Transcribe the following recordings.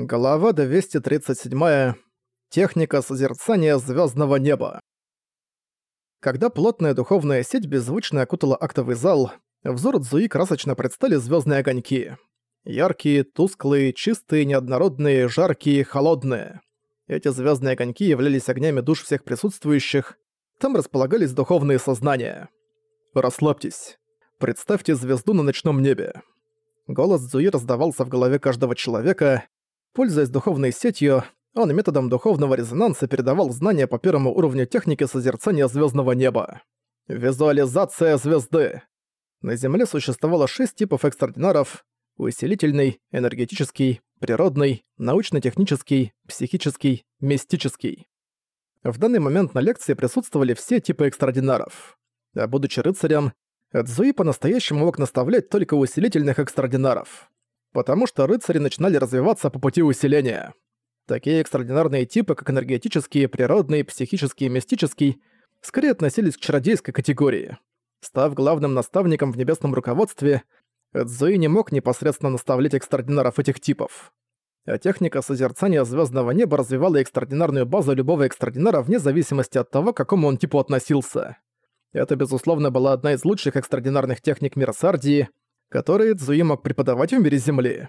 Глава 237. Техника созерцания звездного неба. Когда плотная духовная сеть беззвучно окутала актовый зал, взор Цзуи красочно предстали звездные огоньки. Яркие, тусклые, чистые, неоднородные, жаркие, холодные. Эти звездные огоньки являлись огнями душ всех присутствующих. Там располагались духовные сознания. Расслабьтесь. Представьте звезду на ночном небе. Голос Цзуи раздавался в голове каждого человека, Пользуясь духовной сетью, он методом духовного резонанса передавал знания по первому уровню техники созерцания звездного неба. Визуализация звезды. На Земле существовало шесть типов экстраординаров – усилительный, энергетический, природный, научно-технический, психический, мистический. В данный момент на лекции присутствовали все типы экстраординаров. А будучи рыцарем, Цзуи по-настоящему мог наставлять только усилительных экстраординаров потому что рыцари начинали развиваться по пути усиления. Такие экстраординарные типы, как энергетический, природный, психический и мистический, скорее относились к чародейской категории. Став главным наставником в небесном руководстве, Цзуи не мог непосредственно наставлять экстраординаров этих типов. А техника созерцания звездного неба развивала экстраординарную базу любого экстраординара вне зависимости от того, к какому он типу относился. Это, безусловно, была одна из лучших экстраординарных техник мира Сардии, которые Цзуи мог преподавать в мире Земли.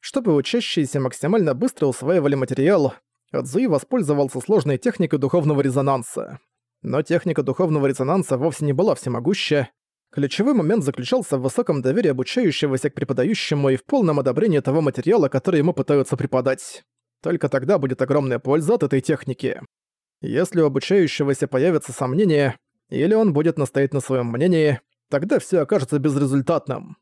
Чтобы учащиеся максимально быстро усваивали материал, Цзуи воспользовался сложной техникой духовного резонанса. Но техника духовного резонанса вовсе не была всемогуща. Ключевой момент заключался в высоком доверии обучающегося к преподающему и в полном одобрении того материала, который ему пытаются преподать. Только тогда будет огромная польза от этой техники. Если у обучающегося появятся сомнения, или он будет настоять на своем мнении, тогда все окажется безрезультатным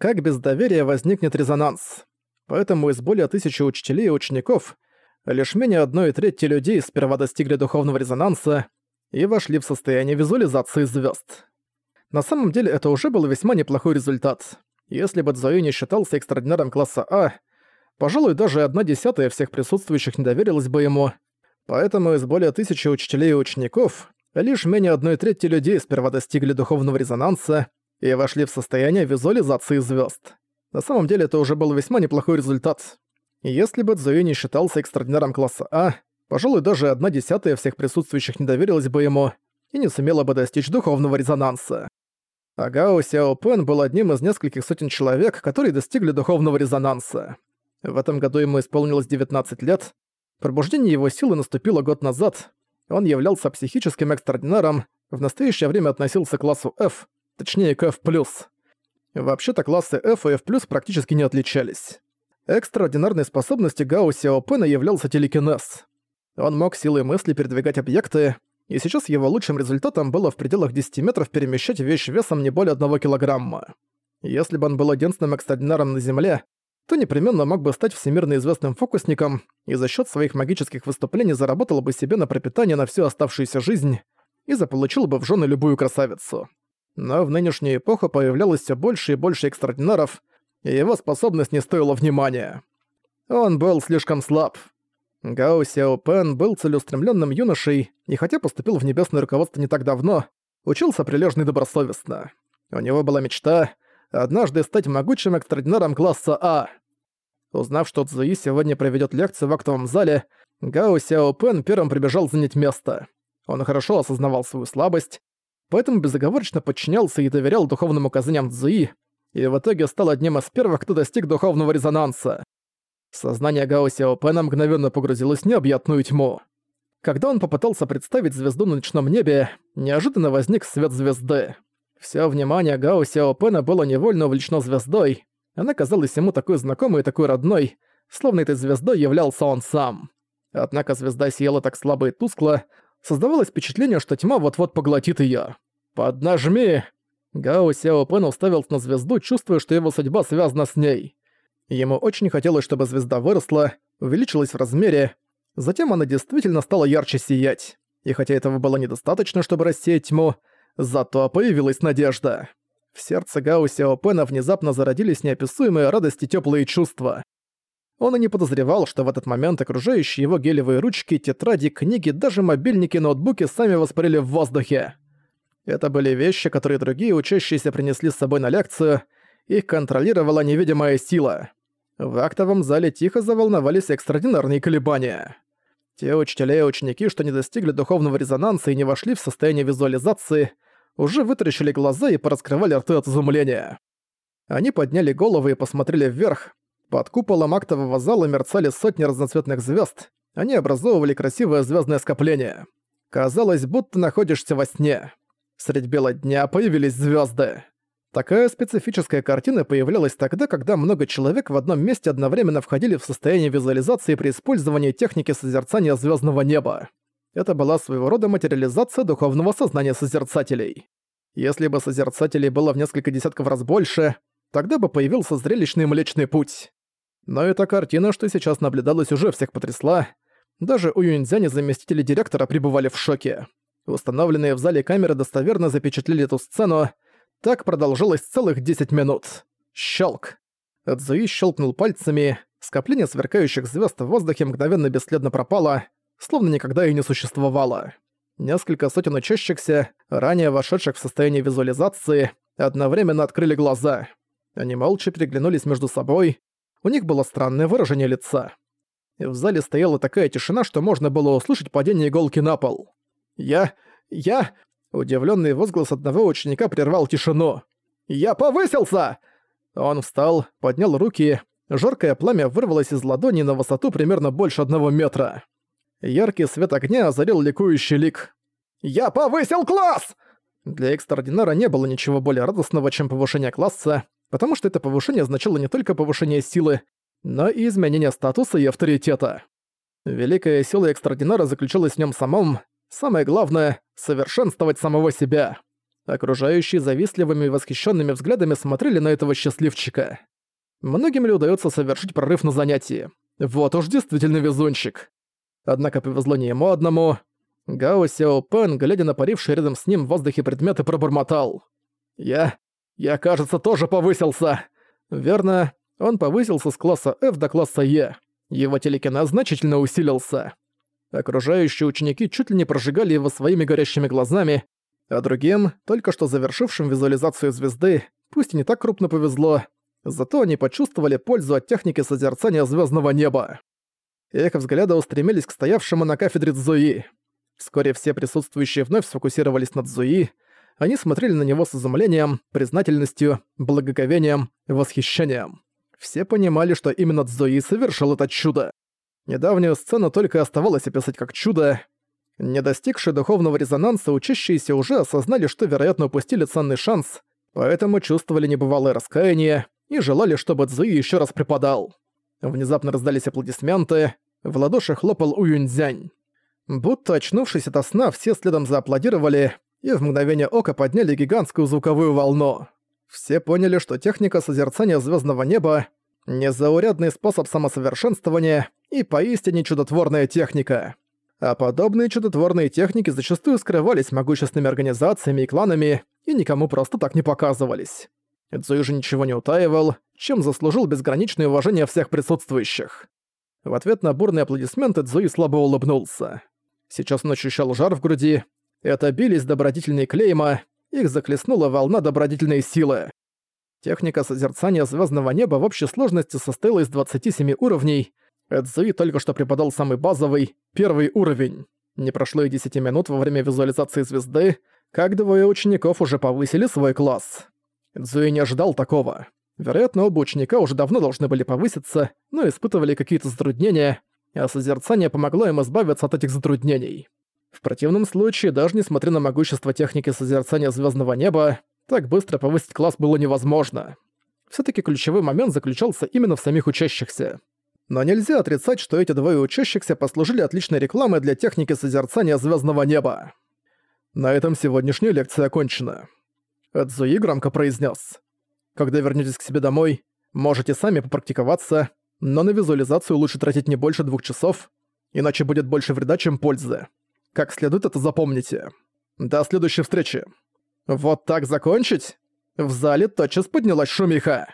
как без доверия возникнет резонанс. Поэтому из более тысячи учителей и учеников лишь менее одной трети людей сперва достигли духовного резонанса и вошли в состояние визуализации звезд. На самом деле это уже был весьма неплохой результат. Если бы Цзуи не считался экстраординаром класса А, пожалуй, даже одна десятая всех присутствующих не доверилась бы ему. Поэтому из более тысячи учителей и учеников лишь менее одной трети людей сперва достигли духовного резонанса и вошли в состояние визуализации звезд. На самом деле это уже был весьма неплохой результат. Если бы Цзуи не считался экстраординаром класса А, пожалуй, даже одна десятая всех присутствующих не доверилась бы ему и не сумела бы достичь духовного резонанса. А Гао Сяо Пен был одним из нескольких сотен человек, которые достигли духовного резонанса. В этом году ему исполнилось 19 лет. Пробуждение его силы наступило год назад. Он являлся психическим экстраординаром, в настоящее время относился к классу F, точнее к F+. Вообще-то классы F и F+, практически не отличались. Экстраординарной способностью Гао Сяопена являлся телекинез. Он мог силой мысли передвигать объекты, и сейчас его лучшим результатом было в пределах 10 метров перемещать вещь весом не более 1 килограмма. Если бы он был единственным экстраординаром на Земле, то непременно мог бы стать всемирно известным фокусником и за счет своих магических выступлений заработал бы себе на пропитание на всю оставшуюся жизнь и заполучил бы в жены любую красавицу. Но в нынешнюю эпоху появлялось все больше и больше экстраординаров, и его способность не стоила внимания. Он был слишком слаб. Гао Сяо Пен был целеустремленным юношей, и хотя поступил в небесное руководство не так давно, учился прилежно и добросовестно. У него была мечта однажды стать могучим экстраординаром класса А. Узнав, что Цзуи сегодня проведет лекцию в актовом зале, Гао Сяо Пен первым прибежал занять место. Он хорошо осознавал свою слабость поэтому безоговорочно подчинялся и доверял духовным указаниям Цзуи, и в итоге стал одним из первых, кто достиг духовного резонанса. Сознание Гао Сяопэна мгновенно погрузилось в необъятную тьму. Когда он попытался представить звезду на ночном небе, неожиданно возник свет звезды. Всё внимание Гао Сяопэна было невольно увлечено звездой. Она казалась ему такой знакомой и такой родной, словно этой звездой являлся он сам. Однако звезда сияла так слабо и тускло, Создавалось впечатление, что тьма вот-вот поглотит её. «Поднажми!» Гао Сяо Пен уставился на звезду, чувствуя, что его судьба связана с ней. Ему очень хотелось, чтобы звезда выросла, увеличилась в размере, затем она действительно стала ярче сиять. И хотя этого было недостаточно, чтобы рассеять тьму, зато появилась надежда. В сердце Гао Сяо Пена внезапно зародились неописуемые радости теплые чувства. Он и не подозревал, что в этот момент окружающие его гелевые ручки, тетради, книги, даже мобильники и ноутбуки сами воспарили в воздухе. Это были вещи, которые другие учащиеся принесли с собой на лекцию, их контролировала невидимая сила. В актовом зале тихо заволновались экстраординарные колебания. Те учителя и ученики, что не достигли духовного резонанса и не вошли в состояние визуализации, уже вытаращили глаза и пораскрывали рты от изумления. Они подняли головы и посмотрели вверх. Под куполом актового зала мерцали сотни разноцветных звезд. Они образовывали красивое звездное скопление. Казалось, будто находишься во сне. Средь бела дня появились звезды. Такая специфическая картина появлялась тогда, когда много человек в одном месте одновременно входили в состояние визуализации при использовании техники созерцания звездного неба. Это была своего рода материализация духовного сознания созерцателей. Если бы созерцателей было в несколько десятков раз больше, тогда бы появился зрелищный Млечный Путь. Но эта картина, что сейчас наблюдалась, уже всех потрясла. Даже у Юньцзяня заместители директора пребывали в шоке. Установленные в зале камеры достоверно запечатлели эту сцену. Так продолжилось целых 10 минут. Щелк. Цзуи щелкнул пальцами, скопление сверкающих звезд в воздухе мгновенно бесследно пропало, словно никогда и не существовало. Несколько сотен учащихся, ранее вошедших в состояние визуализации, одновременно открыли глаза. Они молча переглянулись между собой, у них было странное выражение лица. В зале стояла такая тишина, что можно было услышать падение иголки на пол. «Я... я...» Удивленный возглас одного ученика прервал тишину. «Я повысился!» Он встал, поднял руки. Жаркое пламя вырвалось из ладони на высоту примерно больше одного метра. Яркий свет огня озарил ликующий лик. «Я повысил класс!» Для экстраординара не было ничего более радостного, чем повышение класса, потому что это повышение означало не только повышение силы, но и изменение статуса и авторитета. Великая сила экстраординара заключалась в нем самом, самое главное — совершенствовать самого себя. Окружающие завистливыми и восхищенными взглядами смотрели на этого счастливчика. Многим ли удается совершить прорыв на занятии? Вот уж действительно везунчик. Однако повезло не ему одному. Гао Сяо Пен, глядя на парившие рядом с ним в воздухе предметы, пробормотал. «Я... я, кажется, тоже повысился!» Верно, он повысился с класса F до класса Е. Его телекинез значительно усилился. Окружающие ученики чуть ли не прожигали его своими горящими глазами, а другим, только что завершившим визуализацию звезды, пусть и не так крупно повезло, зато они почувствовали пользу от техники созерцания звездного неба. Их взгляды устремились к стоявшему на кафедре Цзуи. Вскоре все присутствующие вновь сфокусировались над Цзуи, они смотрели на него с изумлением, признательностью, благоговением, восхищением. Все понимали, что именно Цзуи совершил это чудо. Недавнюю сцену только оставалось описать как чудо. Не достигшие духовного резонанса, учащиеся уже осознали, что, вероятно, упустили ценный шанс, поэтому чувствовали небывалое раскаяние и желали, чтобы Цзуи еще раз преподал. Внезапно раздались аплодисменты, в ладоши хлопал Уюньцзянь. Будто очнувшись от сна, все следом зааплодировали и в мгновение ока подняли гигантскую звуковую волну. Все поняли, что техника созерцания звездного неба — незаурядный способ самосовершенствования и поистине чудотворная техника. А подобные чудотворные техники зачастую скрывались могущественными организациями и кланами и никому просто так не показывались. Цзуи же ничего не утаивал, чем заслужил безграничное уважение всех присутствующих. В ответ на бурные аплодисменты Цзуи слабо улыбнулся. Сейчас он ощущал жар в груди. Это бились добродетельные клейма, их захлестнула волна добродетельной силы. Техника созерцания звездного неба в общей сложности состояла из 27 уровней. Эдзуи только что преподал самый базовый, первый уровень. Не прошло и 10 минут во время визуализации звезды, как двое учеников уже повысили свой класс. Эдзуи не ожидал такого. Вероятно, оба ученика уже давно должны были повыситься, но испытывали какие-то затруднения, а созерцание помогло им избавиться от этих затруднений. В противном случае, даже несмотря на могущество техники созерцания звездного неба, так быстро повысить класс было невозможно. все таки ключевой момент заключался именно в самих учащихся. Но нельзя отрицать, что эти двое учащихся послужили отличной рекламой для техники созерцания звездного неба. На этом сегодняшняя лекция окончена. Эдзуи громко произнес: «Когда вернётесь к себе домой, можете сами попрактиковаться, но на визуализацию лучше тратить не больше двух часов, иначе будет больше вреда, чем пользы. Как следует это запомните. До следующей встречи. Вот так закончить? В зале тотчас поднялась шумиха.